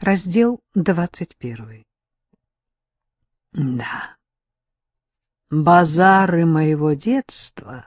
Раздел двадцать первый. Да, базары моего детства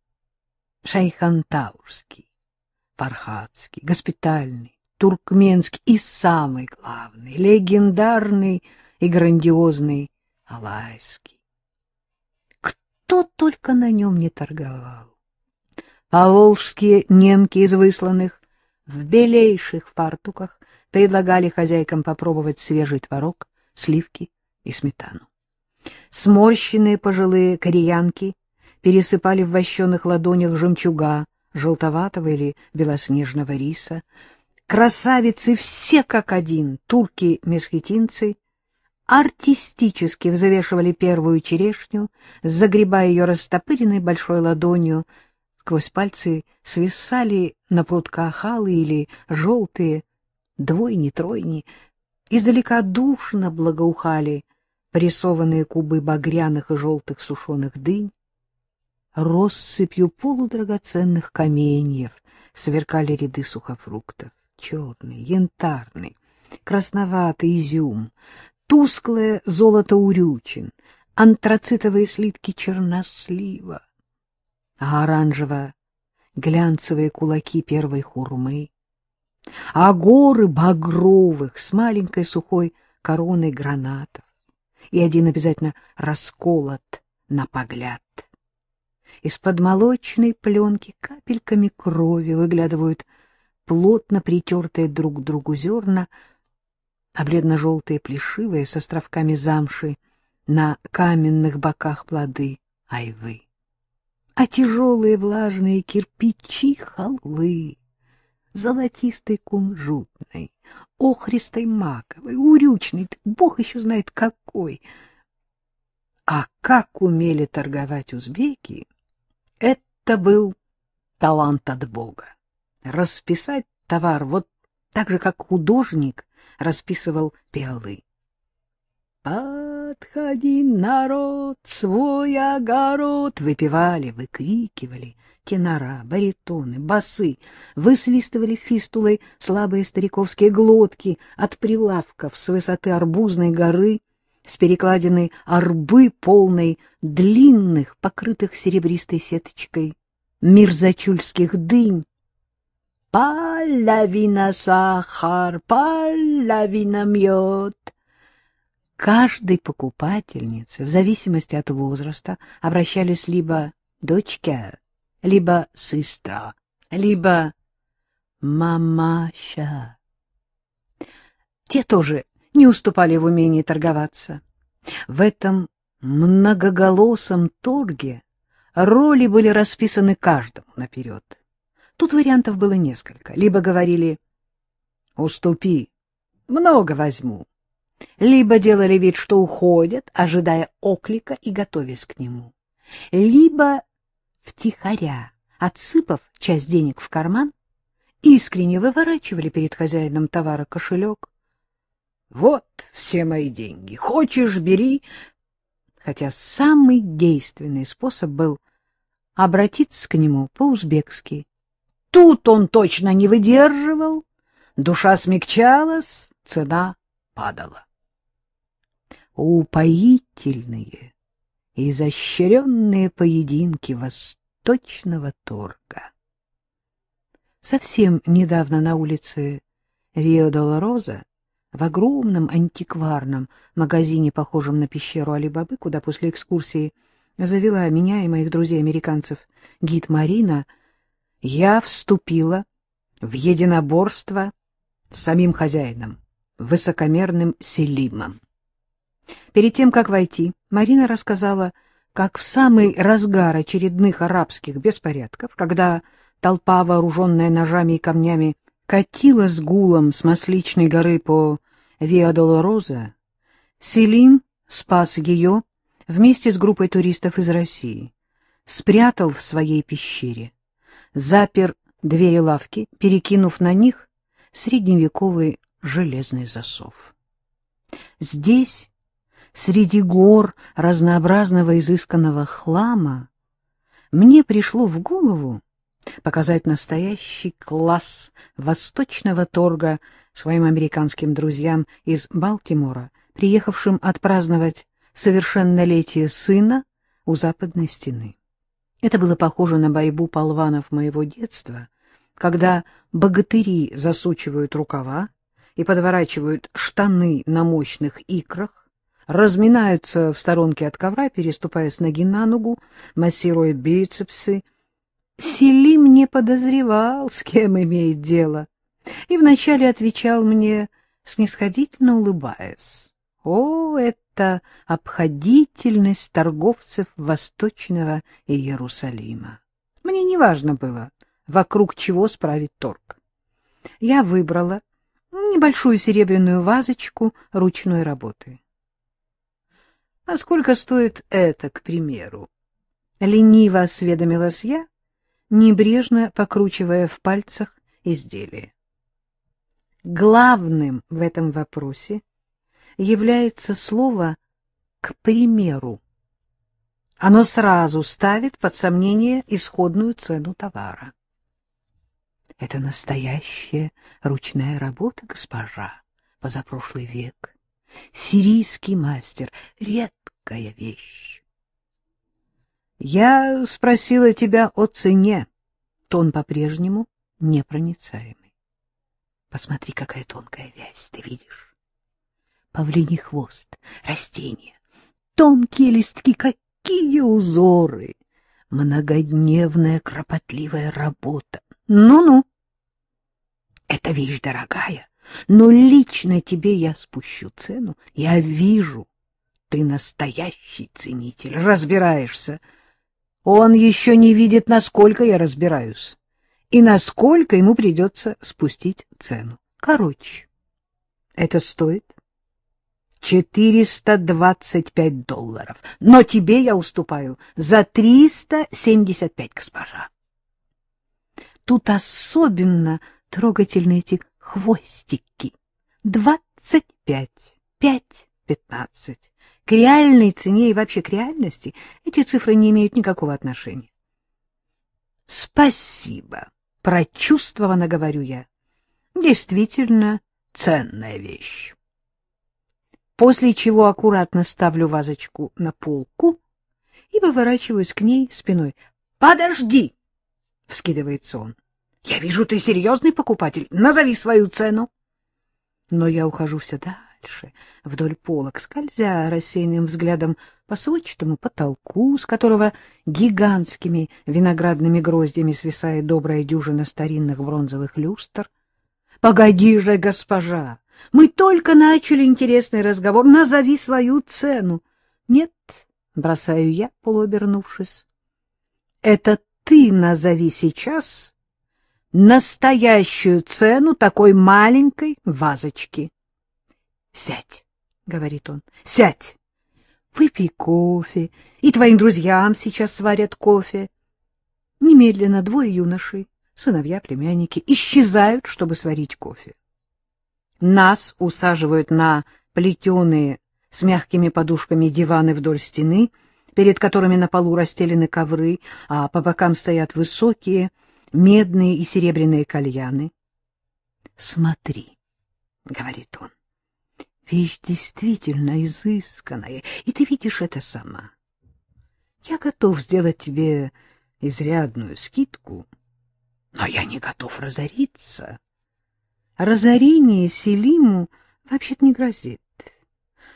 — Шайхантаурский, Пархатский, Госпитальный, Туркменский и самый главный, легендарный и грандиозный Алайский. Кто только на нем не торговал. Поволжские немки из высланных в белейших фартуках предлагали хозяйкам попробовать свежий творог, сливки и сметану. Сморщенные пожилые кореянки пересыпали в вощеных ладонях жемчуга, желтоватого или белоснежного риса. Красавицы все как один, турки-месхетинцы, артистически взвешивали первую черешню, загребая ее растопыренной большой ладонью. Сквозь пальцы свисали на прутках алые или желтые двойни-тройни, издалека душно благоухали порисованные кубы багряных и желтых сушеных дынь, россыпью полудрагоценных каменьев сверкали ряды сухофруктов, черный, янтарный, красноватый изюм, тусклое золото урючин, антрацитовые слитки чернослива, а оранжево-глянцевые кулаки первой хурмы, а горы багровых с маленькой сухой короной гранатов, и один обязательно расколот на погляд. Из-под молочной пленки капельками крови выглядывают плотно притертые друг к другу зерна, а бледно-желтые плешивые с островками замши на каменных боках плоды айвы, а тяжелые влажные кирпичи халвы золотистой кунжутной, охристой маковой, урючной, бог еще знает какой. А как умели торговать узбеки, это был талант от Бога. Расписать товар вот так же, как художник расписывал пиалы. «Подходи, народ, свой огород!» Выпивали, выкрикивали тенора, баритоны, басы, высвистывали фистулой слабые стариковские глотки от прилавков с высоты арбузной горы, с перекладиной арбы полной длинных, покрытых серебристой сеточкой, мирзачульских дынь. «Половина сахар, половина мед!» Каждой покупательнице, в зависимости от возраста, обращались либо «дочка», либо «сестра», либо «мамаша». Те тоже не уступали в умении торговаться. В этом многоголосом торге роли были расписаны каждому наперед. Тут вариантов было несколько. Либо говорили «уступи, много возьму», либо делали вид, что уходят, ожидая оклика и готовясь к нему, либо втихаря, отсыпав часть денег в карман, искренне выворачивали перед хозяином товара кошелек. «Вот все мои деньги. Хочешь — бери». Хотя самый действенный способ был обратиться к нему по-узбекски. Тут он точно не выдерживал, душа смягчалась, цена падала упоительные и изощренные поединки восточного торга. Совсем недавно на улице Рио-де-Ла-Роза, в огромном антикварном магазине, похожем на пещеру Али-Бабы, куда после экскурсии завела меня и моих друзей-американцев гид Марина, я вступила в единоборство с самим хозяином, высокомерным Селимом. Перед тем, как войти, Марина рассказала, как в самый разгар очередных арабских беспорядков, когда толпа, вооруженная ножами и камнями, катила с гулом с Масличной горы по Виа-Долороза, Селим спас ее вместе с группой туристов из России, спрятал в своей пещере, запер двери лавки, перекинув на них средневековый железный засов. Здесь среди гор разнообразного изысканного хлама, мне пришло в голову показать настоящий класс восточного торга своим американским друзьям из Балтимора, приехавшим отпраздновать совершеннолетие сына у западной стены. Это было похоже на борьбу полванов моего детства, когда богатыри засучивают рукава и подворачивают штаны на мощных икрах, разминаются в сторонке от ковра, переступая с ноги на ногу, массируя бицепсы. Селим не подозревал, с кем имеет дело, и вначале отвечал мне, снисходительно улыбаясь. О, это обходительность торговцев Восточного Иерусалима! Мне не важно было, вокруг чего справить торг. Я выбрала небольшую серебряную вазочку ручной работы. А сколько стоит это, к примеру? Лениво осведомилась я, небрежно покручивая в пальцах изделие. Главным в этом вопросе является слово «к примеру». Оно сразу ставит под сомнение исходную цену товара. Это настоящая ручная работа, госпожа, позапрошлый век. Сирийский мастер — редкая вещь. Я спросила тебя о цене. Тон по-прежнему непроницаемый. Посмотри, какая тонкая вязь, ты видишь? Павлиний хвост, растения, тонкие листки, какие узоры! Многодневная кропотливая работа. Ну-ну. Эта вещь дорогая, но лично тебе я спущу цену. Я вижу, ты настоящий ценитель, разбираешься. Он еще не видит, насколько я разбираюсь, и насколько ему придется спустить цену. Короче, это стоит 425 долларов, но тебе я уступаю за 375, госпожа. Тут особенно трогательны эти хвостики. Двадцать пять, пять, пятнадцать. К реальной цене и вообще к реальности эти цифры не имеют никакого отношения. Спасибо, прочувствованно говорю я. Действительно ценная вещь. После чего аккуратно ставлю вазочку на полку и поворачиваюсь к ней спиной. «Подожди!» — вскидывается он. Я вижу, ты серьезный покупатель. Назови свою цену. Но я ухожу все дальше, вдоль полок, скользя рассеянным взглядом по сводчатому потолку, с которого гигантскими виноградными гроздями свисает добрая дюжина старинных бронзовых люстр. — Погоди же, госпожа, мы только начали интересный разговор. Назови свою цену. — Нет, — бросаю я, полуобернувшись. — Это ты назови сейчас настоящую цену такой маленькой вазочки. — Сядь, — говорит он, — сядь. Выпей кофе, и твоим друзьям сейчас сварят кофе. Немедленно двое юношей, сыновья, племянники, исчезают, чтобы сварить кофе. Нас усаживают на плетеные с мягкими подушками диваны вдоль стены, перед которыми на полу расстелены ковры, а по бокам стоят высокие, медные и серебряные кальяны. — Смотри, — говорит он, — вещь действительно изысканная, и ты видишь это сама. Я готов сделать тебе изрядную скидку, но я не готов разориться. Разорение Селиму вообще-то не грозит.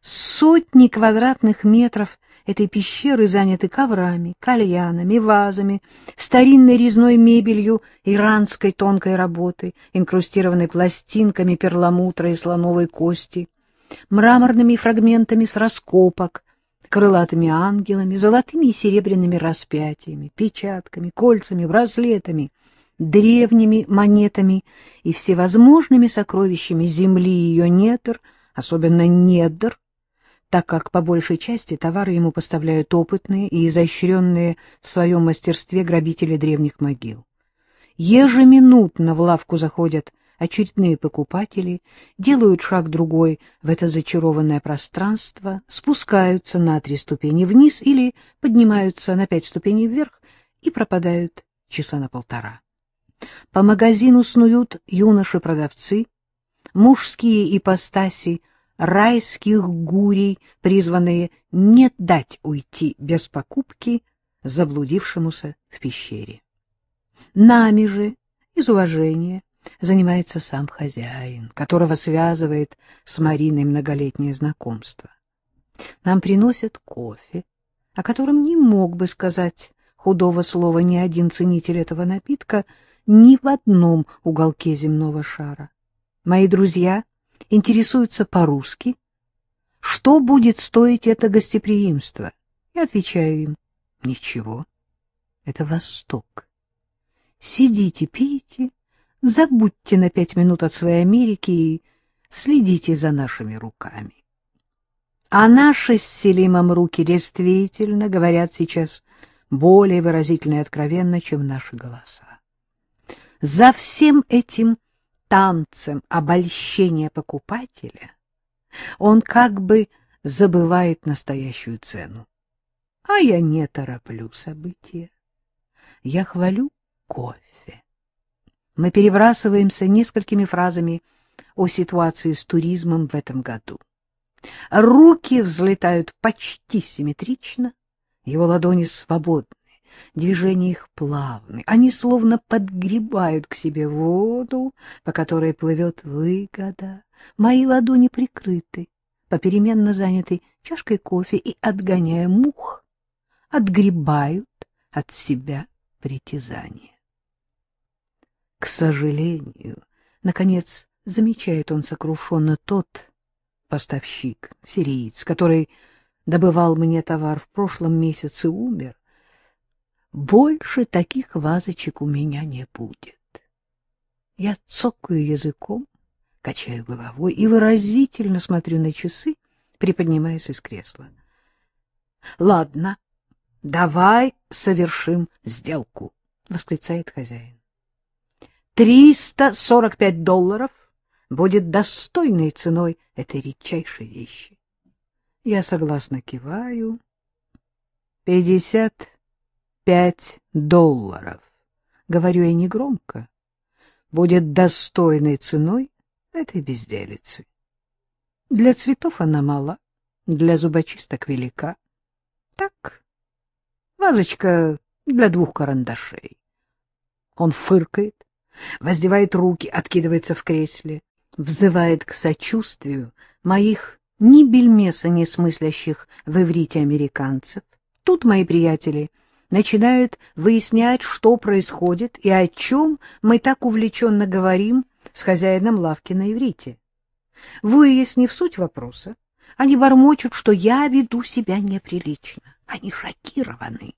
Сотни квадратных метров этой пещеры заняты коврами, кальянами, вазами, старинной резной мебелью иранской тонкой работы, инкрустированной пластинками перламутра и слоновой кости, мраморными фрагментами с раскопок, крылатыми ангелами, золотыми и серебряными распятиями, печатками, кольцами, браслетами, древними монетами и всевозможными сокровищами земли и ее недр, особенно недр, так как по большей части товары ему поставляют опытные и изощренные в своем мастерстве грабители древних могил. Ежеминутно в лавку заходят очередные покупатели, делают шаг другой в это зачарованное пространство, спускаются на три ступени вниз или поднимаются на пять ступеней вверх и пропадают часа на полтора. По магазину снуют юноши-продавцы, мужские ипостаси райских гурий, призванные не дать уйти без покупки заблудившемуся в пещере. Нами же, из уважения, занимается сам хозяин, которого связывает с Мариной многолетнее знакомство. Нам приносят кофе, о котором не мог бы сказать худого слова ни один ценитель этого напитка ни в одном уголке земного шара. Мои друзья интересуются по-русски, что будет стоить это гостеприимство. Я отвечаю им, ничего, это Восток. Сидите, пейте, забудьте на пять минут от своей Америки и следите за нашими руками. А наши с Селимом руки действительно говорят сейчас более выразительно и откровенно, чем наши голоса. За всем этим танцем обольщения покупателя он как бы забывает настоящую цену. А я не тороплю события. Я хвалю кофе. Мы перебрасываемся несколькими фразами о ситуации с туризмом в этом году. Руки взлетают почти симметрично, его ладони свободны, движения их плавны, они словно подгребают к себе воду, по которой плывет выгода. Мои ладони прикрыты, попеременно заняты чашкой кофе и, отгоняя мух, отгребают от себя притязание. К сожалению, наконец, замечает он сокрушенно тот поставщик, сириец, который добывал мне товар в прошлом месяце, умер. Больше таких вазочек у меня не будет. Я цокаю языком, качаю головой и выразительно смотрю на часы, приподнимаясь из кресла. — Ладно, давай совершим сделку, — восклицает хозяин. — Триста сорок пять долларов будет достойной ценой этой редчайшей вещи. Я согласно киваю. — Пятьдесят пять долларов, — говорю я негромко, — будет достойной ценой этой безделицы. Для цветов она мала, для зубочисток велика. Так, вазочка для двух карандашей. Он фыркает, воздевает руки, откидывается в кресле, взывает к сочувствию моих ни бельмеса не смыслящих в иврите американцев. Тут мои приятели — начинают выяснять, что происходит и о чем мы так увлеченно говорим с хозяином лавки на иврите. Выяснив суть вопроса, они бормочут, что я веду себя неприлично. Они шокированы.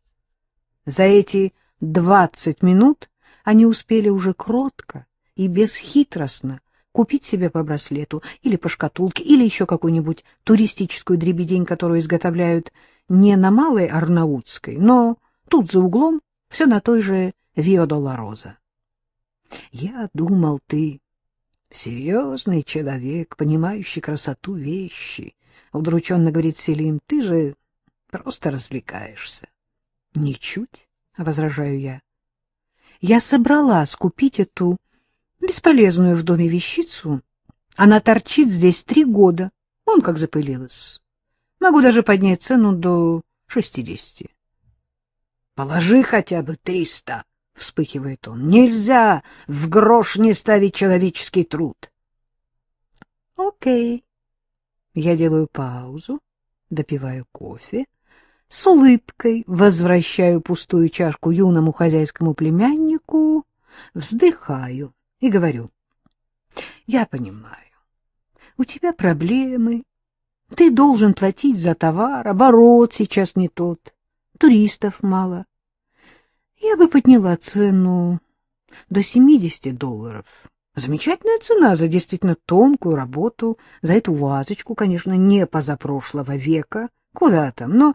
За эти двадцать минут они успели уже кротко и бесхитростно купить себе по браслету или по шкатулке, или еще какую-нибудь туристическую дребедень, которую изготовляют не на Малой Арнаутской, но Тут за углом все на той же Вио-Долороза. Я думал, ты серьезный человек, понимающий красоту вещи. Удрученно говорит Селим, ты же просто развлекаешься. Ничуть, возражаю я. Я собралась купить эту бесполезную в доме вещицу. Она торчит здесь три года. Он как запылилась. Могу даже поднять цену до шестидесяти. Положи хотя бы триста, — вспыхивает он. Нельзя в грош не ставить человеческий труд. Окей. Я делаю паузу, допиваю кофе, с улыбкой возвращаю пустую чашку юному хозяйскому племяннику, вздыхаю и говорю. Я понимаю, у тебя проблемы, ты должен платить за товар, оборот сейчас не тот туристов мало. Я бы подняла цену до 70 долларов. Замечательная цена за действительно тонкую работу, за эту вазочку, конечно, не позапрошлого века, куда там, но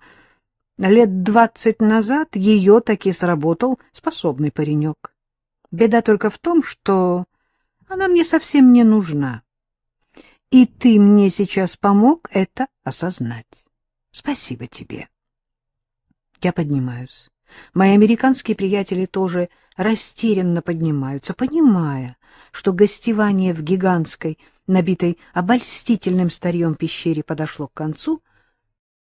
лет двадцать назад ее таки сработал способный паренек. Беда только в том, что она мне совсем не нужна. И ты мне сейчас помог это осознать. Спасибо тебе. Я поднимаюсь, Мои американские приятели тоже растерянно поднимаются, понимая, что гостевание в гигантской, набитой обольстительным старьем пещере подошло к концу,